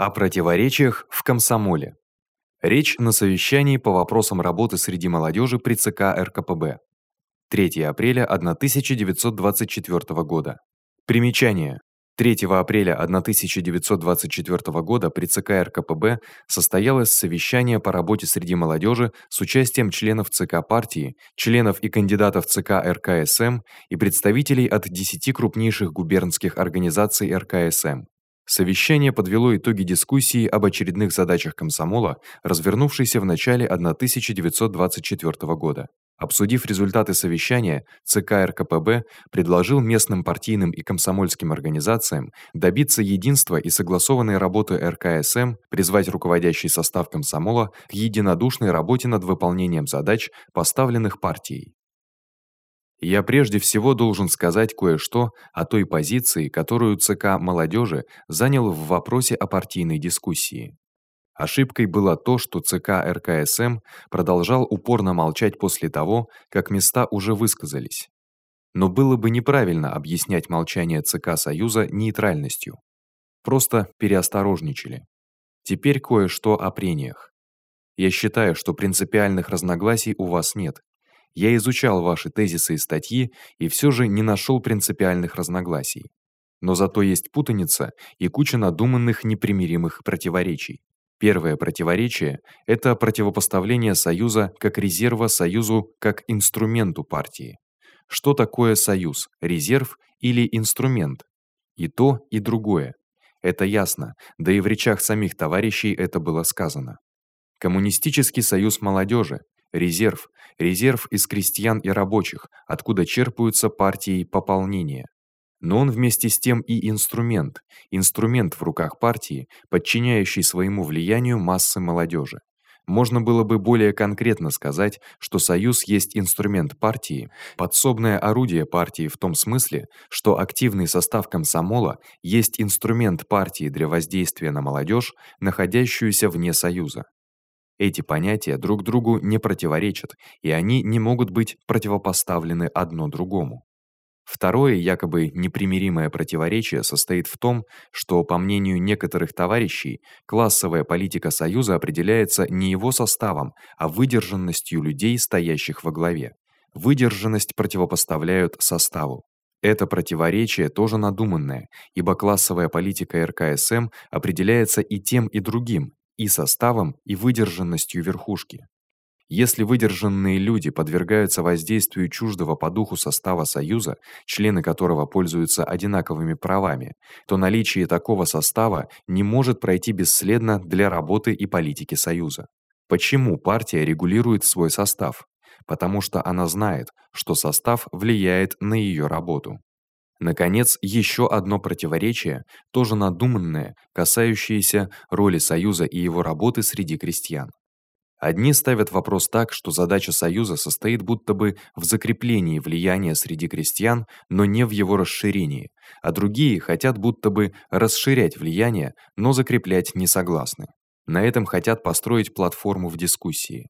О противоречиях в комсомоле. Речь на совещании по вопросам работы среди молодёжи при ЦК РКПБ. 3 апреля 1924 года. Примечание: 3 апреля 1924 года при ЦК РКПБ состоялось совещание по работе среди молодёжи с участием членов ЦК партии, членов и кандидатов ЦК РКСМ и представителей от 10 крупнейших губернских организаций РКСМ. Совещание подвело итоги дискуссии об очередных задачах комсомола, развернувшейся в начале 1924 года. Обсудив результаты совещания, ЦК РКПБ предложил местным партийным и комсомольским организациям добиться единства и согласованной работы РКСМ, призвать руководящий состав комсомола к единодушной работе над выполнением задач, поставленных партией. Я прежде всего должен сказать кое-что о той позиции, которую ЦК Молодёжи занял в вопросе о партийной дискуссии. Ошибкой было то, что ЦК РКСМ продолжал упорно молчать после того, как места уже высказались. Но было бы неправильно объяснять молчание ЦК Союза нейтральностью. Просто переосторожничали. Теперь кое-что о прениях. Я считаю, что принципиальных разногласий у вас нет. Я изучал ваши тезисы и статьи и всё же не нашёл принципиальных разногласий. Но зато есть путаница и куча надуманных непримиримых противоречий. Первое противоречие это противопоставление союза как резерва союзу как инструменту партии. Что такое союз? Резерв или инструмент? И то, и другое. Это ясно, да и в речах самих товарищей это было сказано. Коммунистический союз молодёжи резерв, резерв из крестьян и рабочих, откуда черпаются партии пополнения. Но он вместе с тем и инструмент, инструмент в руках партии, подчиняющий своему влиянию массы молодёжи. Можно было бы более конкретно сказать, что союз есть инструмент партии, подсобное орудие партии в том смысле, что активный состав комсомола есть инструмент партии для воздействия на молодёжь, находящуюся вне союза. Эти понятия друг другу не противоречат, и они не могут быть противопоставлены одно другому. Второе, якобы непримиримое противоречие состоит в том, что, по мнению некоторых товарищей, классовая политика союза определяется не его составом, а выдержанностью людей, стоящих во главе. Выдержанность противопоставляют составу. Это противоречие тоже надуманное, ибо классовая политика РКСМ определяется и тем, и другим, и составом, и выдержанностью верхушки. Если выдержанные люди подвергаются воздействию чуждого по духу состава союза, члены которого пользуются одинаковыми правами, то наличие такого состава не может пройти бесследно для работы и политики союза. Почему партия регулирует свой состав? Потому что она знает, что состав влияет на её работу. Наконец, ещё одно противоречие, тоже надуманное, касающееся роли союза и его работы среди крестьян. Одни ставят вопрос так, что задача союза состоит будто бы в закреплении влияния среди крестьян, но не в его расширении, а другие хотят будто бы расширять влияние, но закреплять не согласны. На этом хотят построить платформу в дискуссии.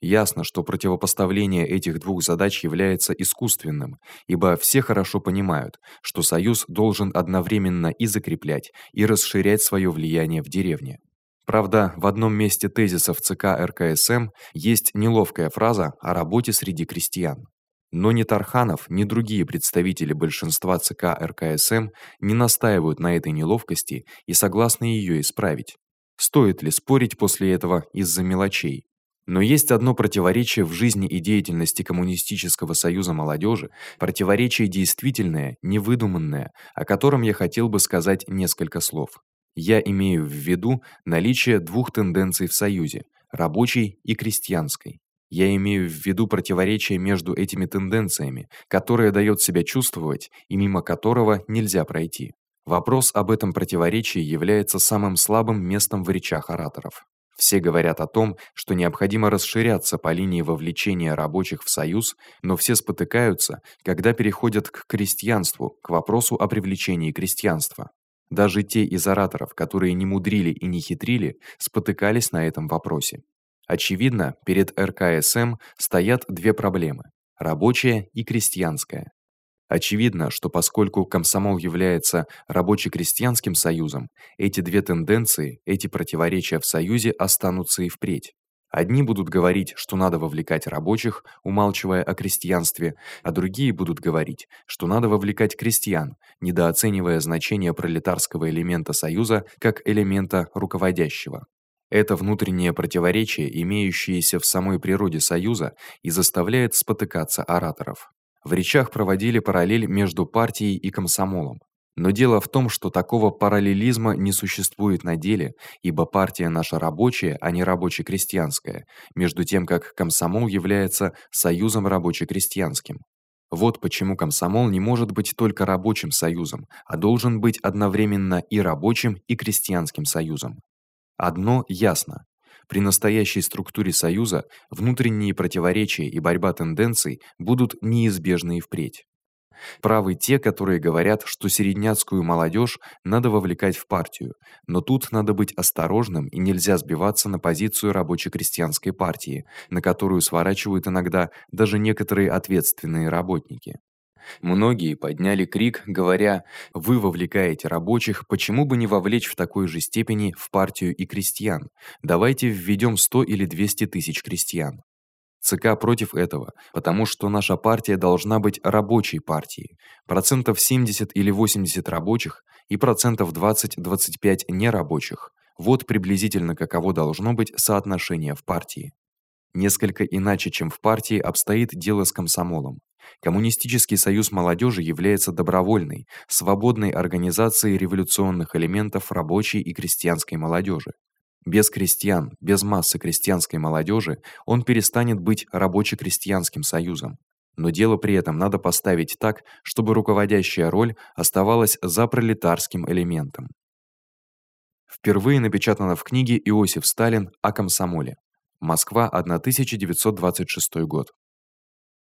Ясно, что противопоставление этих двух задач является искусственным, ибо все хорошо понимают, что союз должен одновременно и закреплять, и расширять своё влияние в деревне. Правда, в одном месте тезисов ЦК РКСМ есть неловкая фраза о работе среди крестьян. Но ни Тарханов, ни другие представители большинства ЦК РКСМ не настаивают на этой неловкости и согласны её исправить. Стоит ли спорить после этого из-за мелочей? Но есть одно противоречие в жизни и деятельности коммунистического союза молодёжи, противоречие действительное, невыдуманное, о котором я хотел бы сказать несколько слов. Я имею в виду наличие двух тенденций в союзе: рабочей и крестьянской. Я имею в виду противоречие между этими тенденциями, которое даёт себя чувствовать и мимо которого нельзя пройти. Вопрос об этом противоречии является самым слабым местом в речах ораторов. Все говорят о том, что необходимо расширяться по линии вовлечения рабочих в союз, но все спотыкаются, когда переходят к крестьянству, к вопросу о привлечении крестьянства. Даже те из ораторов, которые не мудрили и не хитрили, спотыкались на этом вопросе. Очевидно, перед РКСМ стоят две проблемы: рабочая и крестьянская. Очевидно, что поскольку комсомол является рабоче-крестьянским союзом, эти две тенденции, эти противоречия в союзе останутся и впредь. Одни будут говорить, что надо вовлекать рабочих, умалчивая о крестьянстве, а другие будут говорить, что надо вовлекать крестьян, недооценивая значение пролетарского элемента союза как элемента руководящего. Это внутреннее противоречие, имеющееся в самой природе союза, и заставляет спотыкаться ораторов. В речах проводили параллель между партией и комсомолом. Но дело в том, что такого параллелизма не существует на деле, ибо партия наша рабочая, а не рабоче-крестьянская, между тем как комсомол является союзом рабоче-крестьянским. Вот почему комсомол не может быть только рабочим союзом, а должен быть одновременно и рабочим, и крестьянским союзом. Одно ясно: при настоящей структуре союза внутренние противоречия и борьба тенденций будут неизбежны и впредь. Правы те, которые говорят, что середняцкую молодежь надо вовлекать в партию. Но тут надо быть осторожным и нельзя сбиваться на позицию рабоче-крестьянской партии, на которую сворачивают иногда даже некоторые ответственные работники. Многие подняли крик, говоря: "Вы вовлекаете рабочих, почему бы не вовлечь в такой же степени в партию и крестьян? Давайте введём 100 или 200 тысяч крестьян". ЦК против этого, потому что наша партия должна быть рабочей партией. Процентов 70 или 80 рабочих и процентов 20-25 нерабочих. Вот приблизительно каково должно быть соотношение в партии. Несколько иначе, чем в партии, обстоит дело с комсомолом. Коммунистический союз молодежи является добровольной, свободной организацией революционных элементов рабочей и крестьянской молодежи. Без крестьян, без массы крестьянской молодежи он перестанет быть рабоче-крестьянским союзом. Но дело при этом надо поставить так, чтобы руководящая роль оставалась за пролетарским элементом. Впервые напечатано в книге Иосиф Сталин о комсомоле. Москва, 1926 год.